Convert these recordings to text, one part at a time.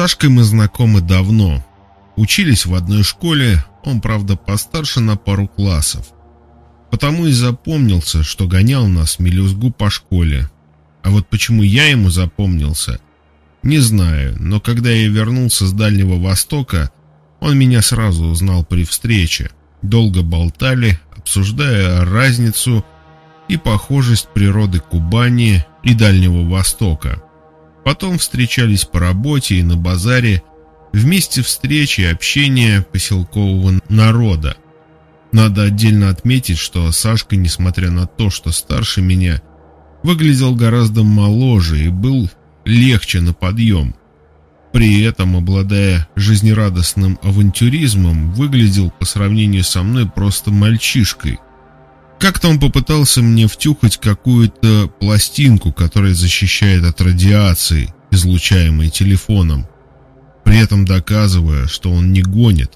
Сашкой мы знакомы давно. Учились в одной школе, он, правда, постарше на пару классов. Потому и запомнился, что гонял нас мелюзгу по школе. А вот почему я ему запомнился, не знаю, но когда я вернулся с Дальнего Востока, он меня сразу узнал при встрече. Долго болтали, обсуждая разницу и похожесть природы Кубани и Дальнего Востока. Потом встречались по работе и на базаре, вместе встречи и общения поселкового народа. Надо отдельно отметить, что Сашка, несмотря на то, что старше меня, выглядел гораздо моложе и был легче на подъем. При этом, обладая жизнерадостным авантюризмом, выглядел по сравнению со мной просто мальчишкой – как-то он попытался мне втюхать какую-то пластинку, которая защищает от радиации, излучаемой телефоном, при этом доказывая, что он не гонит.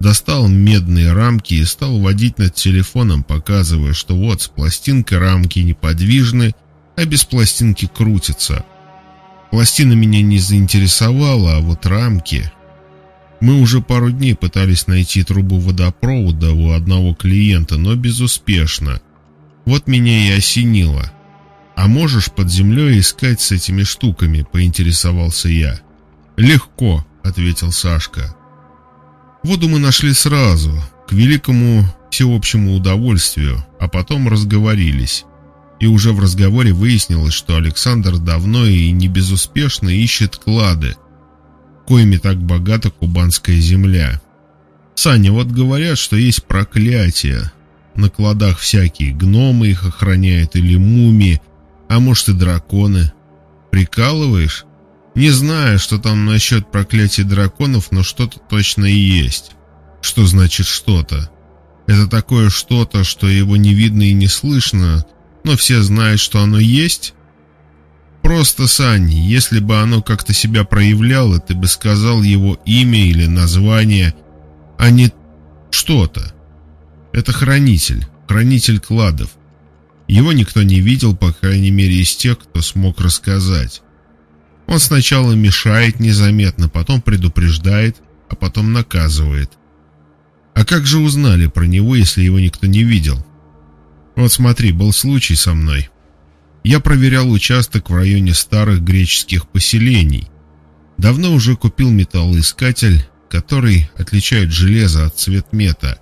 Достал медные рамки и стал водить над телефоном, показывая, что вот с пластинкой рамки неподвижны, а без пластинки крутятся. Пластина меня не заинтересовала, а вот рамки... Мы уже пару дней пытались найти трубу водопровода у одного клиента, но безуспешно. Вот меня и осенило. «А можешь под землей искать с этими штуками?» – поинтересовался я. «Легко», – ответил Сашка. Воду мы нашли сразу, к великому всеобщему удовольствию, а потом разговорились. И уже в разговоре выяснилось, что Александр давно и не безуспешно ищет клады, коими так богата кубанская земля. Саня, вот говорят, что есть проклятие. На кладах всякие гномы их охраняют или мумии, а может и драконы. Прикалываешь? Не знаю, что там насчет проклятия драконов, но что-то точно и есть. Что значит что-то? Это такое что-то, что его не видно и не слышно, но все знают, что оно есть? Просто, Сань, если бы оно как-то себя проявляло, ты бы сказал его имя или название, а не что-то. Это хранитель, хранитель кладов. Его никто не видел, по крайней мере, из тех, кто смог рассказать. Он сначала мешает незаметно, потом предупреждает, а потом наказывает. А как же узнали про него, если его никто не видел? Вот смотри, был случай со мной. Я проверял участок в районе старых греческих поселений. Давно уже купил металлоискатель, который отличает железо от цветмета.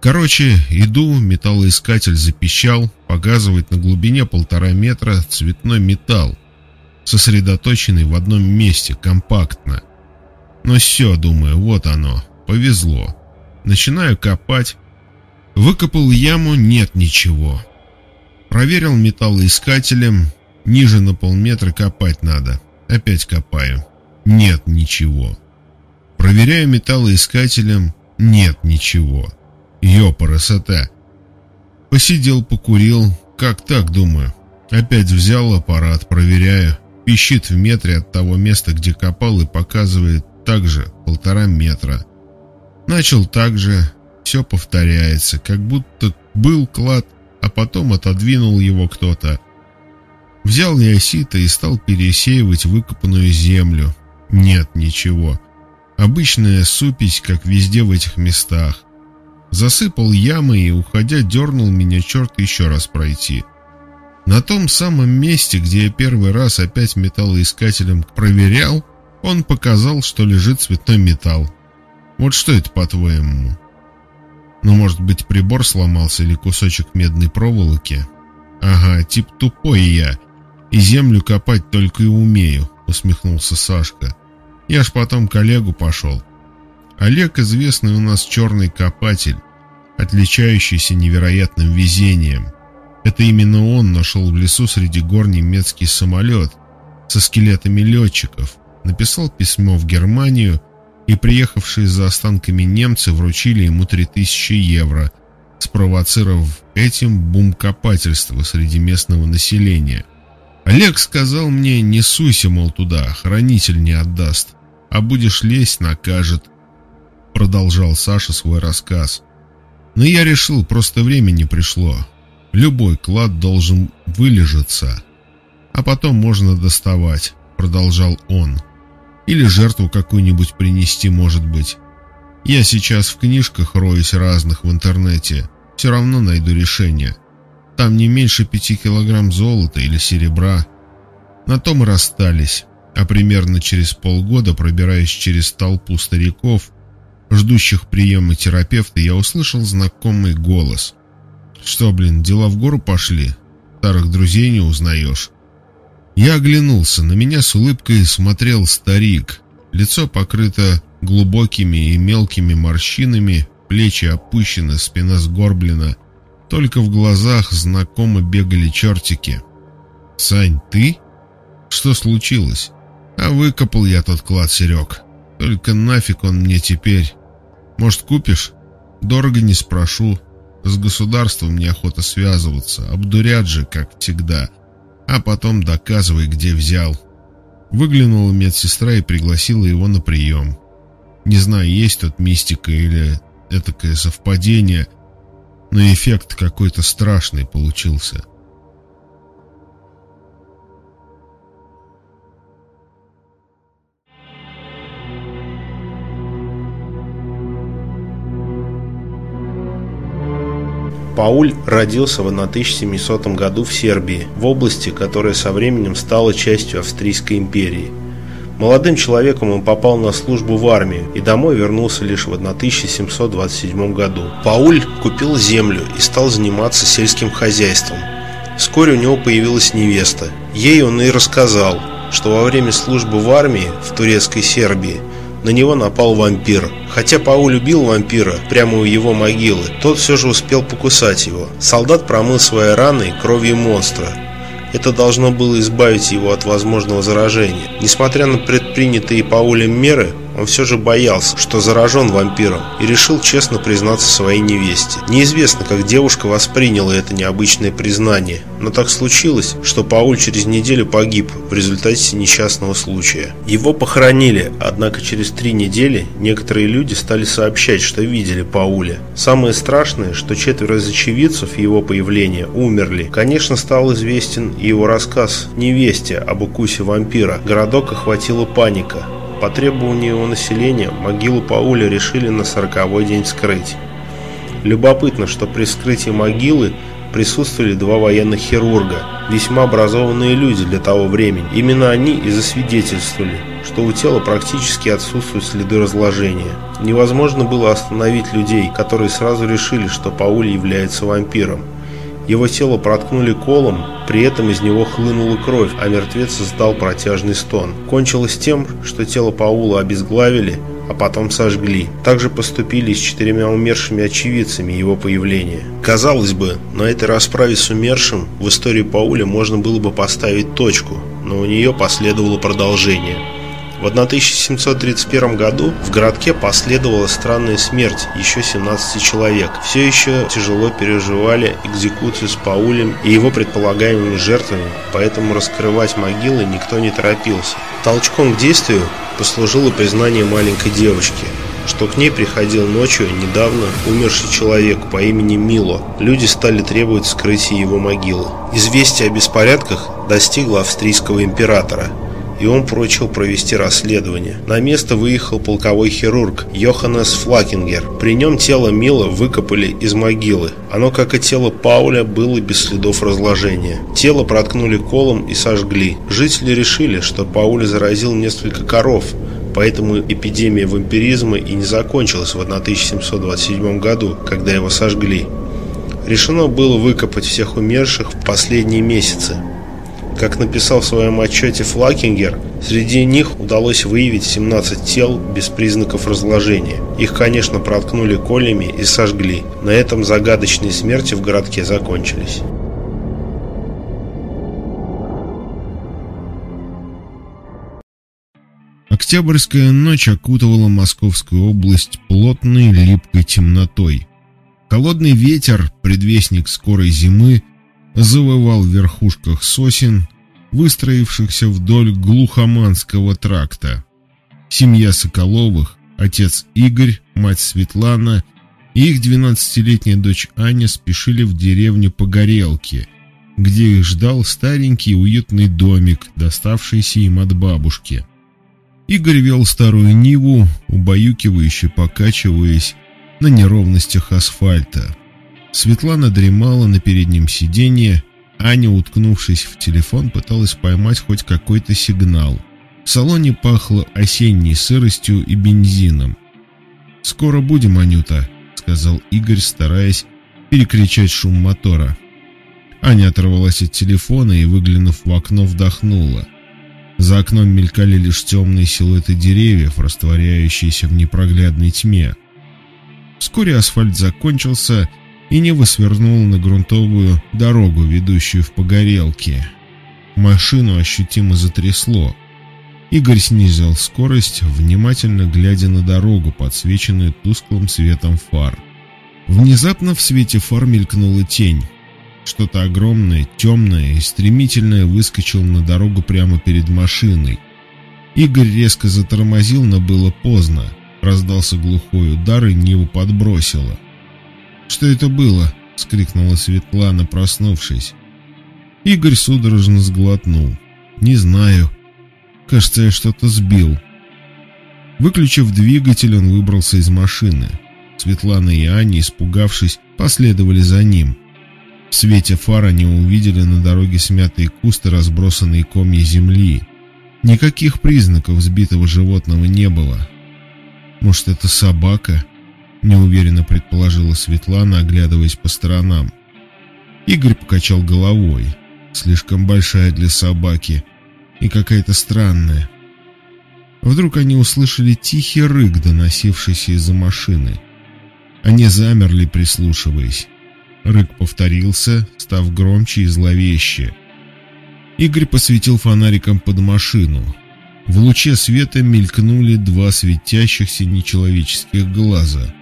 Короче, иду, металлоискатель запищал, показывает на глубине полтора метра цветной металл, сосредоточенный в одном месте, компактно. Ну все, думаю, вот оно, повезло. Начинаю копать. Выкопал яму, нет ничего. Проверил металлоискателем. Ниже на полметра копать надо. Опять копаю. Нет ничего. Проверяю металлоискателем. Нет ничего. Ёпарасота. Посидел, покурил. Как так, думаю. Опять взял аппарат, проверяю. Пищит в метре от того места, где копал, и показывает также полтора метра. Начал так же. Все повторяется, как будто был клад а потом отодвинул его кто-то. Взял сито и стал пересеивать выкопанную землю. Нет, ничего. Обычная супись, как везде в этих местах. Засыпал ямы и, уходя, дернул меня черт еще раз пройти. На том самом месте, где я первый раз опять металлоискателем проверял, он показал, что лежит цветной металл. Вот что это, по-твоему? Ну, может быть, прибор сломался или кусочек медной проволоки? Ага, тип тупой я. И землю копать только и умею, усмехнулся Сашка. Я ж потом коллегу пошел. Олег известный у нас черный копатель, отличающийся невероятным везением. Это именно он нашел в лесу среди гор немецкий самолет со скелетами летчиков, написал письмо в Германию и приехавшие за останками немцы вручили ему 3000 евро, спровоцировав этим бум копательства среди местного населения. Олег сказал мне, не суйся, мол, туда, хранитель не отдаст, а будешь лезть, накажет. Продолжал Саша свой рассказ. Но я решил, просто время не пришло. Любой клад должен вылежаться, а потом можно доставать, продолжал он. Или жертву какую-нибудь принести, может быть. Я сейчас в книжках роюсь разных в интернете. Все равно найду решение. Там не меньше пяти килограмм золота или серебра. На том и расстались. А примерно через полгода, пробираясь через толпу стариков, ждущих приема терапевта, я услышал знакомый голос. «Что, блин, дела в гору пошли? Старых друзей не узнаешь?» Я оглянулся, на меня с улыбкой смотрел старик. Лицо покрыто глубокими и мелкими морщинами, плечи опущены, спина сгорблена. Только в глазах знакомо бегали чертики. «Сань, ты? Что случилось?» «А выкопал я тот клад, Серег. Только нафиг он мне теперь? Может, купишь? Дорого не спрошу. С государством неохота связываться. Обдурят же, как всегда а потом доказывай, где взял. Выглянула медсестра и пригласила его на прием. Не знаю, есть тут мистика или этакое совпадение, но эффект какой-то страшный получился. Пауль родился в 1700 году в Сербии, в области, которая со временем стала частью Австрийской империи. Молодым человеком он попал на службу в армию и домой вернулся лишь в 1727 году. Пауль купил землю и стал заниматься сельским хозяйством. Вскоре у него появилась невеста. Ей он и рассказал, что во время службы в армии в турецкой Сербии – на него напал вампир. Хотя Пауль любил вампира прямо у его могилы, тот все же успел покусать его. Солдат промыл свои раны кровью монстра. Это должно было избавить его от возможного заражения. Несмотря на предпринятые Паулем меры, он все же боялся, что заражен вампиром, и решил честно признаться своей невесте. Неизвестно, как девушка восприняла это необычное признание, но так случилось, что Пауль через неделю погиб в результате несчастного случая. Его похоронили, однако через три недели некоторые люди стали сообщать, что видели Пауля. Самое страшное, что четверо из очевидцев его появления умерли. Конечно, стал известен и его рассказ невесте об укусе вампира. Городок охватила паника. По требованию его населения могилу Пауля решили на сороковой день скрыть. Любопытно, что при скрытии могилы присутствовали два военных хирурга, весьма образованные люди для того времени. Именно они и засвидетельствовали, что у тела практически отсутствуют следы разложения. Невозможно было остановить людей, которые сразу решили, что Пауль является вампиром. Его тело проткнули колом, при этом из него хлынула кровь, а мертвец издал протяжный стон. Кончилось тем, что тело Паула обезглавили, а потом сожгли. Также поступили с четырьмя умершими очевидцами его появления. Казалось бы, на этой расправе с умершим в истории Пауля можно было бы поставить точку, но у нее последовало продолжение. В 1731 году в городке последовала странная смерть еще 17 человек. Все еще тяжело переживали экзекуцию с Паулем и его предполагаемыми жертвами, поэтому раскрывать могилы никто не торопился. Толчком к действию послужило признание маленькой девочки, что к ней приходил ночью недавно умерший человек по имени Мило. Люди стали требовать вскрытия его могилы. Известие о беспорядках достигло австрийского императора – и он поручил провести расследование. На место выехал полковой хирург Йоханнес Флакингер. При нем тело Мила выкопали из могилы. Оно, как и тело Пауля, было без следов разложения. Тело проткнули колом и сожгли. Жители решили, что Пауль заразил несколько коров, поэтому эпидемия вампиризма и не закончилась в 1727 году, когда его сожгли. Решено было выкопать всех умерших в последние месяцы. Как написал в своем отчете Флакингер, среди них удалось выявить 17 тел без признаков разложения. Их, конечно, проткнули колями и сожгли. На этом загадочные смерти в городке закончились. Октябрьская ночь окутывала Московскую область плотной липкой темнотой. Холодный ветер, предвестник скорой зимы, завывал в верхушках сосен, выстроившихся вдоль глухоманского тракта. Семья Соколовых, отец Игорь, мать Светлана и их двенадцатилетняя дочь Аня спешили в деревню Погорелки, где их ждал старенький уютный домик, доставшийся им от бабушки. Игорь вел старую Ниву, убаюкивающе покачиваясь на неровностях асфальта. Светлана дремала на переднем сиденье, Аня, уткнувшись в телефон, пыталась поймать хоть какой-то сигнал. В салоне пахло осенней сыростью и бензином. «Скоро будем, Анюта», — сказал Игорь, стараясь перекричать шум мотора. Аня оторвалась от телефона и, выглянув в окно, вдохнула. За окном мелькали лишь темные силуэты деревьев, растворяющиеся в непроглядной тьме. Вскоре асфальт закончился, и Нива свернула на грунтовую дорогу, ведущую в Погорелки. Машину ощутимо затрясло. Игорь снизил скорость, внимательно глядя на дорогу, подсвеченную тусклым светом фар. Внезапно в свете фар мелькнула тень. Что-то огромное, темное и стремительное выскочило на дорогу прямо перед машиной. Игорь резко затормозил, но было поздно. Раздался глухой удар, и Ниву подбросило. «Что это было?» — скрикнула Светлана, проснувшись. Игорь судорожно сглотнул. «Не знаю. Кажется, я что-то сбил». Выключив двигатель, он выбрался из машины. Светлана и Аня, испугавшись, последовали за ним. В свете фар они увидели на дороге смятые кусты, разбросанные комья земли. Никаких признаков сбитого животного не было. Может, это собака? Неуверенно предположила Светлана, оглядываясь по сторонам. Игорь покачал головой. Слишком большая для собаки и какая-то странная. Вдруг они услышали тихий рык, доносившийся из-за машины. Они замерли, прислушиваясь. Рык повторился, став громче и зловеще. Игорь посветил фонариком под машину. В луче света мелькнули два светящихся нечеловеческих глаза.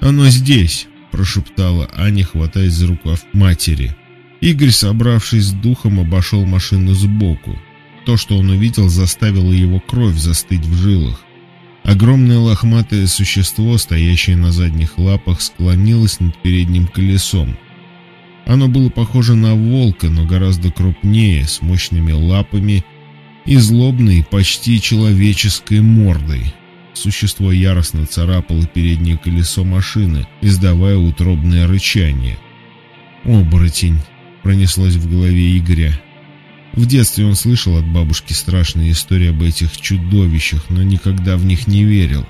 «Оно здесь!» – прошептала Аня, хватаясь за рукав матери. Игорь, собравшись с духом, обошел машину сбоку. То, что он увидел, заставило его кровь застыть в жилах. Огромное лохматое существо, стоящее на задних лапах, склонилось над передним колесом. Оно было похоже на волка, но гораздо крупнее, с мощными лапами и злобной, почти человеческой мордой. Существо яростно царапало переднее колесо машины, издавая утробное рычание. «Оборотень!» — пронеслось в голове Игоря. В детстве он слышал от бабушки страшные истории об этих чудовищах, но никогда в них не верил.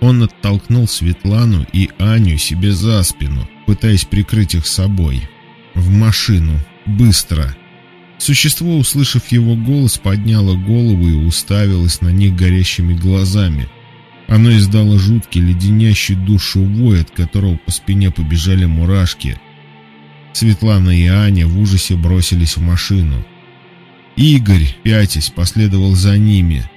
Он оттолкнул Светлану и Аню себе за спину, пытаясь прикрыть их собой. В машину. Быстро. Существо, услышав его голос, подняло голову и уставилось на них горящими глазами. Оно издало жуткий, леденящий душу вой, от которого по спине побежали мурашки. Светлана и Аня в ужасе бросились в машину. Игорь, пятясь, последовал за ними.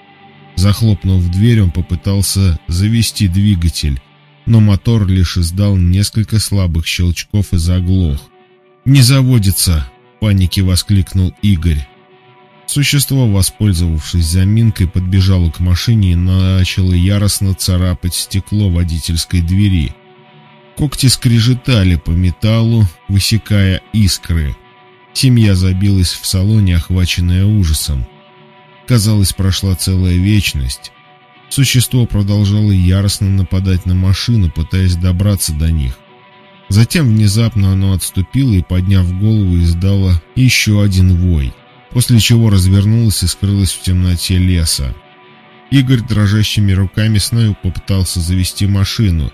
Захлопнув дверь, он попытался завести двигатель, но мотор лишь издал несколько слабых щелчков и заглох. «Не заводится!» — в панике воскликнул Игорь. Существо, воспользовавшись заминкой, подбежало к машине и начало яростно царапать стекло водительской двери. Когти скрежетали по металлу, высекая искры — Семья забилась в салоне, охваченная ужасом. Казалось, прошла целая вечность. Существо продолжало яростно нападать на машину, пытаясь добраться до них. Затем внезапно оно отступило и, подняв голову, издало еще один вой, после чего развернулось и скрылось в темноте леса. Игорь дрожащими руками снова попытался завести машину.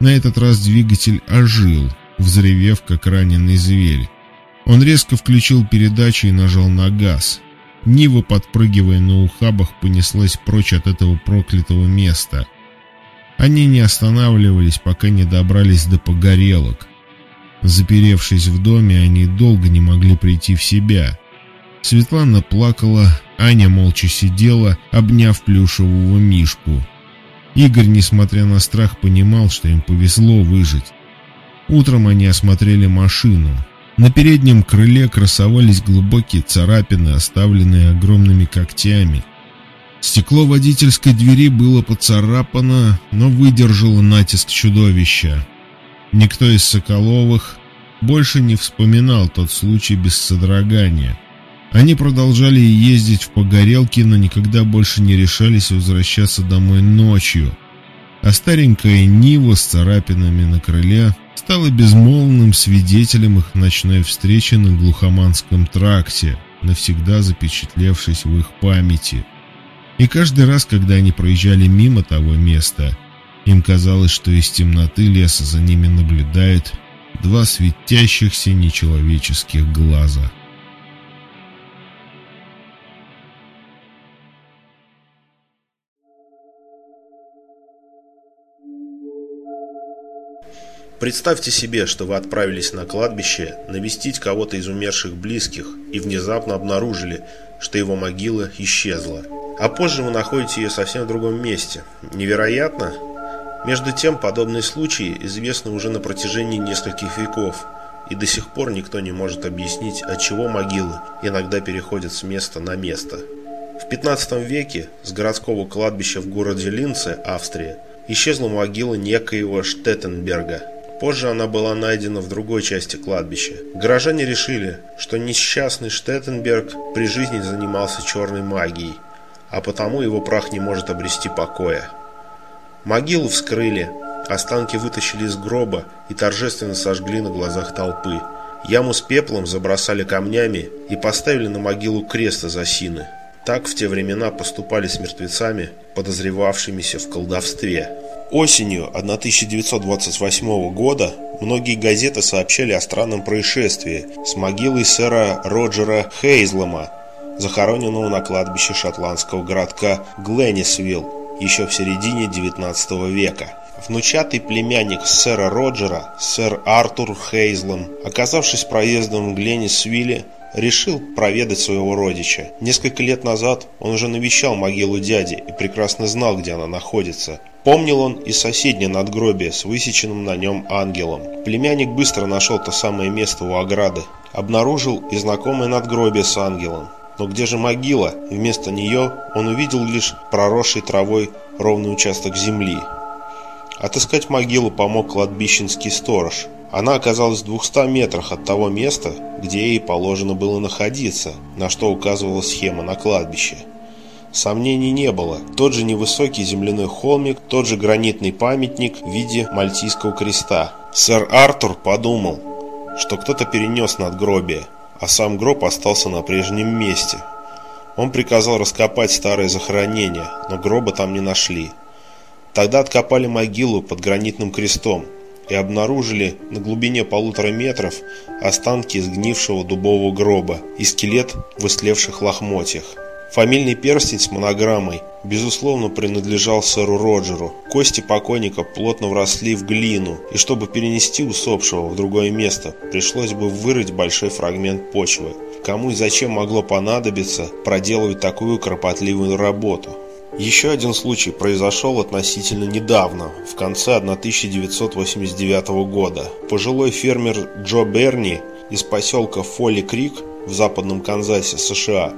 На этот раз двигатель ожил, взревев, как раненый зверь. Он резко включил передачу и нажал на газ. Нива, подпрыгивая на ухабах, понеслась прочь от этого проклятого места. Они не останавливались, пока не добрались до погорелок. Заперевшись в доме, они долго не могли прийти в себя. Светлана плакала, Аня молча сидела, обняв плюшевого мишку. Игорь, несмотря на страх, понимал, что им повезло выжить. Утром они осмотрели машину. На переднем крыле красовались глубокие царапины, оставленные огромными когтями. Стекло водительской двери было поцарапано, но выдержало натиск чудовища. Никто из Соколовых больше не вспоминал тот случай без содрогания. Они продолжали ездить в погорелки, но никогда больше не решались возвращаться домой ночью. А старенькая Нива с царапинами на крыле стала безмолвным свидетелем их ночной встречи на глухоманском тракте, навсегда запечатлевшись в их памяти. И каждый раз, когда они проезжали мимо того места, им казалось, что из темноты леса за ними наблюдают два светящихся нечеловеческих глаза. Представьте себе, что вы отправились на кладбище навестить кого-то из умерших близких и внезапно обнаружили, что его могила исчезла. А позже вы находите ее совсем в другом месте. Невероятно? Между тем, подобные случаи известны уже на протяжении нескольких веков, и до сих пор никто не может объяснить, от чего могилы иногда переходят с места на место. В 15 веке с городского кладбища в городе Линце, Австрия, исчезла могила некоего Штеттенберга. Позже она была найдена в другой части кладбища. Горожане решили, что несчастный Штеттенберг при жизни занимался черной магией, а потому его прах не может обрести покоя. Могилу вскрыли, останки вытащили из гроба и торжественно сожгли на глазах толпы. Яму с пеплом забросали камнями и поставили на могилу крест из осины. Так в те времена поступали с мертвецами, подозревавшимися в колдовстве. Осенью 1928 года многие газеты сообщали о странном происшествии с могилой сэра Роджера Хейзлема, захороненного на кладбище шотландского городка Гленнисвилл еще в середине 19 века. Внучатый племянник сэра Роджера, сэр Артур Хейзлом, оказавшись проездом в Гленнисвилле, решил проведать своего родича. Несколько лет назад он уже навещал могилу дяди и прекрасно знал, где она находится. Помнил он и соседнее надгробие с высеченным на нем ангелом. Племянник быстро нашел то самое место у ограды. Обнаружил и знакомое надгробие с ангелом. Но где же могила? Вместо нее он увидел лишь проросший травой ровный участок земли. Отыскать могилу помог кладбищенский сторож. Она оказалась в 200 метрах от того места, где ей положено было находиться, на что указывала схема на кладбище. Сомнений не было. Тот же невысокий земляной холмик, тот же гранитный памятник в виде мальтийского креста. Сэр Артур подумал, что кто-то перенес надгробие, а сам гроб остался на прежнем месте. Он приказал раскопать старое захоронение, но гроба там не нашли. Тогда откопали могилу под гранитным крестом и обнаружили на глубине полутора метров останки сгнившего дубового гроба и скелет в истлевших лохмотьях. Фамильный перстень с монограммой, безусловно, принадлежал сэру Роджеру. Кости покойника плотно вросли в глину, и чтобы перенести усопшего в другое место, пришлось бы вырыть большой фрагмент почвы. Кому и зачем могло понадобиться проделывать такую кропотливую работу? Еще один случай произошел относительно недавно, в конце 1989 года. Пожилой фермер Джо Берни из поселка Фолли Крик в западном Канзасе, США,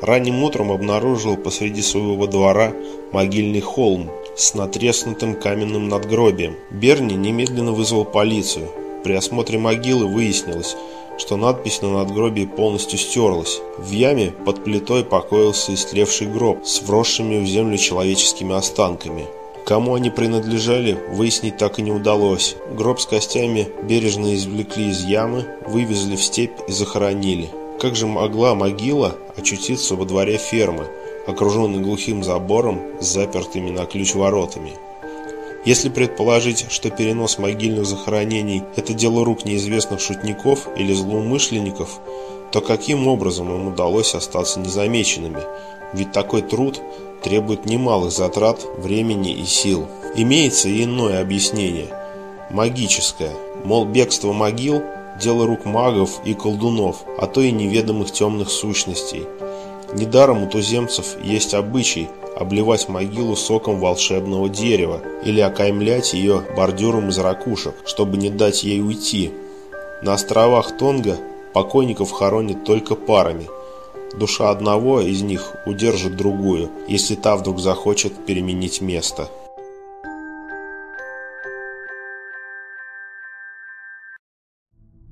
Ранним утром обнаружил посреди своего двора могильный холм с натреснутым каменным надгробием. Берни немедленно вызвал полицию. При осмотре могилы выяснилось, что надпись на надгробии полностью стерлась. В яме под плитой покоился истлевший гроб с вросшими в землю человеческими останками. Кому они принадлежали, выяснить так и не удалось. Гроб с костями бережно извлекли из ямы, вывезли в степь и захоронили. Как же могла могила очутиться во дворе фермы, окруженной глухим забором с запертыми на ключ воротами? Если предположить, что перенос могильных захоронений – это дело рук неизвестных шутников или злоумышленников, то каким образом им удалось остаться незамеченными? Ведь такой труд требует немалых затрат времени и сил. Имеется и иное объяснение – магическое. Мол, бегство могил – дело рук магов и колдунов, а то и неведомых темных сущностей. Недаром у туземцев есть обычай обливать могилу соком волшебного дерева или окаймлять ее бордюром из ракушек, чтобы не дать ей уйти. На островах Тонга покойников хоронят только парами. Душа одного из них удержит другую, если та вдруг захочет переменить место.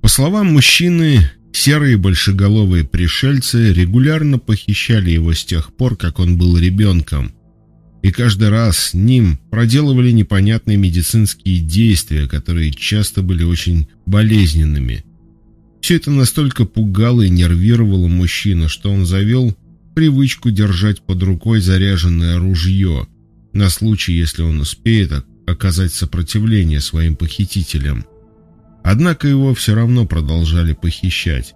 По словам мужчины, Серые большеголовые пришельцы регулярно похищали его с тех пор, как он был ребенком. И каждый раз с ним проделывали непонятные медицинские действия, которые часто были очень болезненными. Все это настолько пугало и нервировало мужчину, что он завел привычку держать под рукой заряженное ружье на случай, если он успеет оказать сопротивление своим похитителям. Однако его все равно продолжали похищать.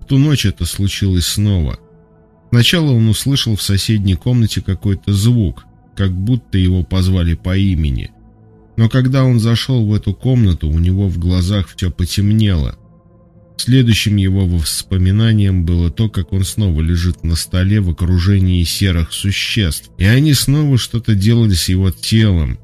В ту ночь это случилось снова. Сначала он услышал в соседней комнате какой-то звук, как будто его позвали по имени. Но когда он зашел в эту комнату, у него в глазах все потемнело. Следующим его воспоминанием было то, как он снова лежит на столе в окружении серых существ, и они снова что-то делали с его телом,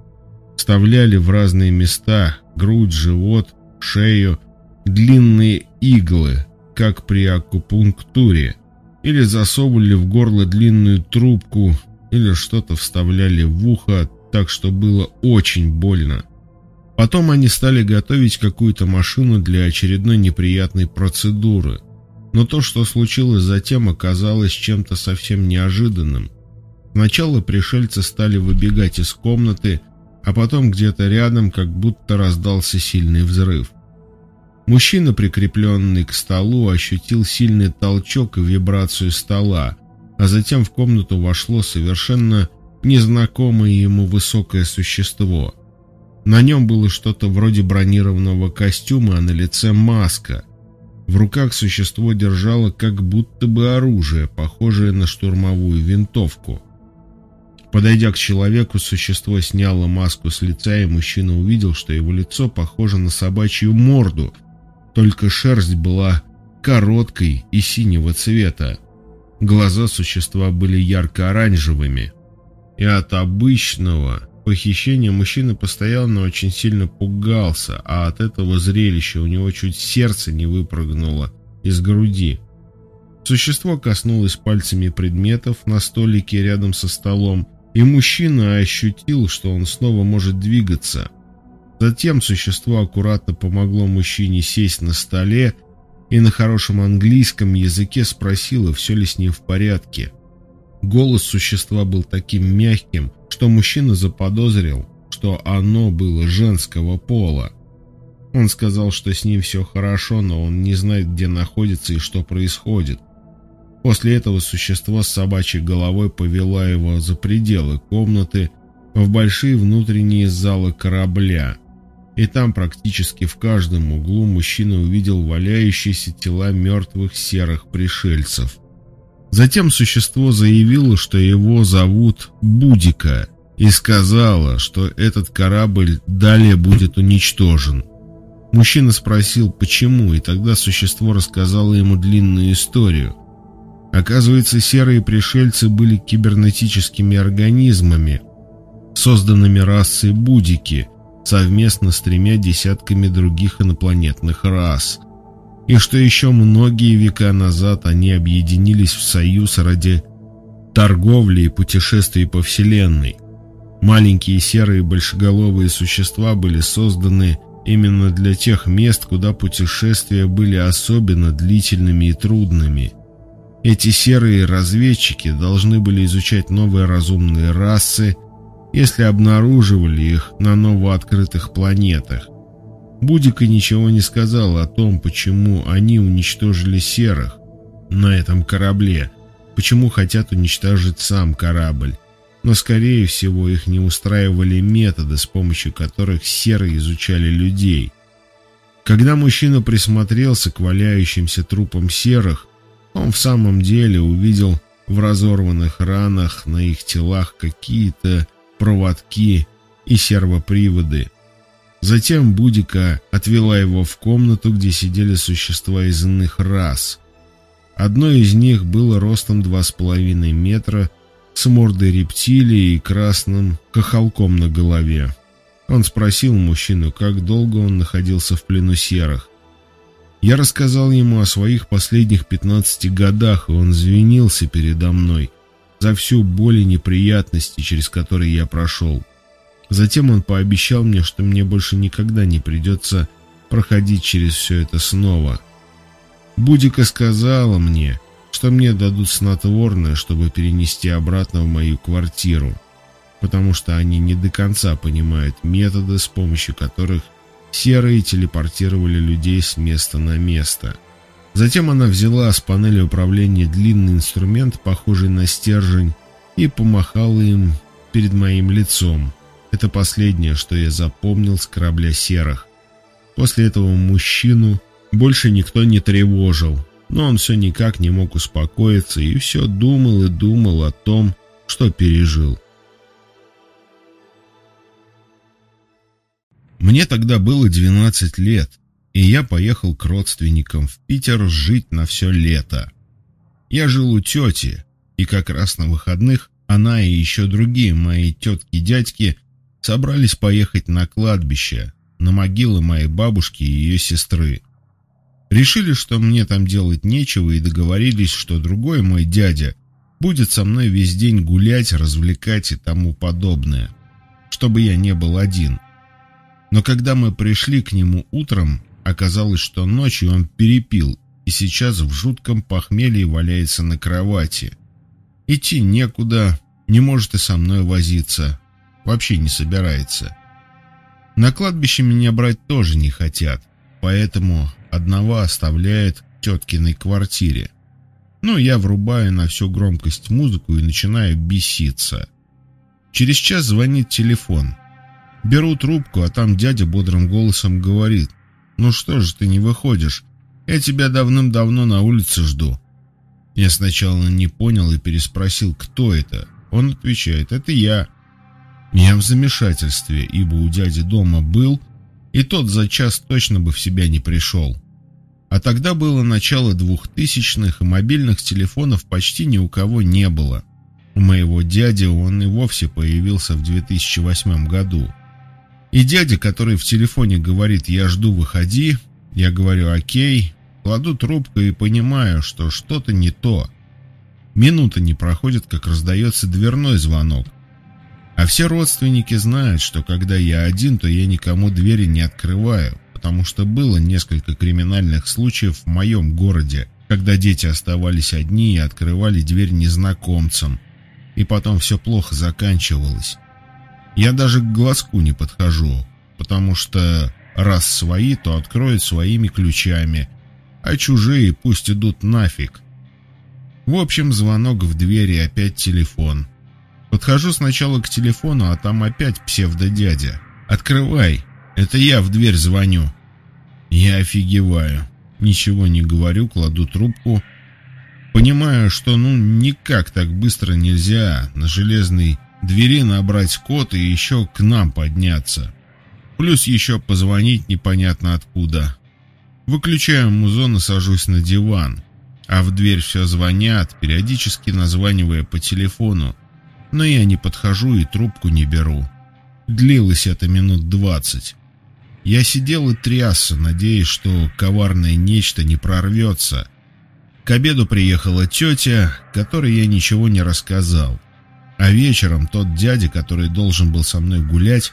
вставляли в разные места грудь, живот, шею длинные иглы, как при акупунктуре, или засовывали в горло длинную трубку, или что-то вставляли в ухо, так что было очень больно. Потом они стали готовить какую-то машину для очередной неприятной процедуры. Но то, что случилось затем, оказалось чем-то совсем неожиданным. Сначала пришельцы стали выбегать из комнаты, а потом где-то рядом как будто раздался сильный взрыв. Мужчина, прикрепленный к столу, ощутил сильный толчок и вибрацию стола, а затем в комнату вошло совершенно незнакомое ему высокое существо. На нем было что-то вроде бронированного костюма, а на лице маска. В руках существо держало как будто бы оружие, похожее на штурмовую винтовку. Подойдя к человеку, существо сняло маску с лица, и мужчина увидел, что его лицо похоже на собачью морду, только шерсть была короткой и синего цвета. Глаза существа были ярко-оранжевыми. И от обычного похищения мужчина постоянно очень сильно пугался, а от этого зрелища у него чуть сердце не выпрыгнуло из груди. Существо коснулось пальцами предметов на столике рядом со столом, и мужчина ощутил, что он снова может двигаться – Затем существо аккуратно помогло мужчине сесть на столе и на хорошем английском языке спросило, все ли с ним в порядке. Голос существа был таким мягким, что мужчина заподозрил, что оно было женского пола. Он сказал, что с ним все хорошо, но он не знает, где находится и что происходит. После этого существо с собачьей головой повело его за пределы комнаты в большие внутренние залы корабля – и там практически в каждом углу мужчина увидел валяющиеся тела мертвых серых пришельцев. Затем существо заявило, что его зовут Будика, и сказала, что этот корабль далее будет уничтожен. Мужчина спросил, почему, и тогда существо рассказало ему длинную историю. Оказывается, серые пришельцы были кибернетическими организмами, созданными расой Будики – совместно с тремя десятками других инопланетных рас. И что еще многие века назад они объединились в союз ради торговли и путешествий по Вселенной. Маленькие серые большеголовые существа были созданы именно для тех мест, куда путешествия были особенно длительными и трудными. Эти серые разведчики должны были изучать новые разумные расы если обнаруживали их на новооткрытых планетах. Будика ничего не сказал о том, почему они уничтожили серых на этом корабле, почему хотят уничтожить сам корабль. Но, скорее всего, их не устраивали методы, с помощью которых серые изучали людей. Когда мужчина присмотрелся к валяющимся трупам серых, он в самом деле увидел в разорванных ранах на их телах какие-то проводки и сервоприводы. Затем Будика отвела его в комнату, где сидели существа из иных рас. Одно из них было ростом два с половиной метра, с мордой рептилии и красным кахалком на голове. Он спросил мужчину, как долго он находился в плену серых. Я рассказал ему о своих последних пятнадцати годах, и он звенился передо мной – за всю боль и неприятности, через которые я прошел. Затем он пообещал мне, что мне больше никогда не придется проходить через все это снова. Будика сказала мне, что мне дадут снотворное, чтобы перенести обратно в мою квартиру, потому что они не до конца понимают методы, с помощью которых серые телепортировали людей с места на место. Затем она взяла с панели управления длинный инструмент, похожий на стержень, и помахала им перед моим лицом. Это последнее, что я запомнил с корабля серых. После этого мужчину больше никто не тревожил, но он все никак не мог успокоиться и все думал и думал о том, что пережил. Мне тогда было 12 лет, и я поехал к родственникам в Питер жить на все лето. Я жил у тети, и как раз на выходных она и еще другие мои тетки-дядьки собрались поехать на кладбище, на могилы моей бабушки и ее сестры. Решили, что мне там делать нечего, и договорились, что другой мой дядя будет со мной весь день гулять, развлекать и тому подобное, чтобы я не был один. Но когда мы пришли к нему утром, оказалось, что ночью он перепил и сейчас в жутком похмелье валяется на кровати. Идти некуда, не может и со мной возиться, вообще не собирается. На кладбище меня брать тоже не хотят, поэтому одного оставляет в теткиной квартире. Ну, я врубаю на всю громкость музыку и начинаю беситься. Через час звонит телефон. Беру трубку, а там дядя бодрым голосом говорит. «Ну что же ты не выходишь? Я тебя давным-давно на улице жду». Я сначала не понял и переспросил, кто это. Он отвечает, «Это я». Я в замешательстве, ибо у дяди дома был, и тот за час точно бы в себя не пришел. А тогда было начало двухтысячных, и мобильных телефонов почти ни у кого не было. У моего дяди он и вовсе появился в 2008 году. И дядя, который в телефоне говорит «я жду, выходи», я говорю «окей», кладу трубку и понимаю, что что-то не то. Минута не проходит, как раздается дверной звонок. А все родственники знают, что когда я один, то я никому двери не открываю потому что было несколько криминальных случаев в моем городе, когда дети оставались одни и открывали дверь незнакомцам, и потом все плохо заканчивалось. Я даже к глазку не подхожу, потому что раз свои, то откроют своими ключами, а чужие пусть идут нафиг. В общем, звонок в двери, опять телефон. Подхожу сначала к телефону, а там опять псевдодядя. «Открывай!» Это я в дверь звоню. Я офигеваю. Ничего не говорю, кладу трубку. Понимаю, что ну никак так быстро нельзя на железной двери набрать код и еще к нам подняться. Плюс еще позвонить непонятно откуда. Выключаю музон и сажусь на диван. А в дверь все звонят, периодически названивая по телефону. Но я не подхожу и трубку не беру. Длилось это минут двадцать. Я сидел и трясся, надеясь, что коварное нечто не прорвется. К обеду приехала тетя, которой я ничего не рассказал. А вечером тот дядя, который должен был со мной гулять,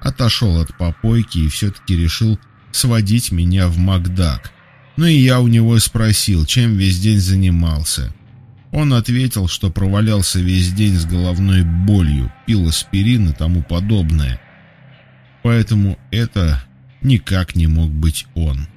отошел от попойки и все-таки решил сводить меня в Макдак. Ну и я у него спросил, чем весь день занимался. Он ответил, что провалялся весь день с головной болью, пил аспирин и тому подобное. Поэтому это никак не мог быть он.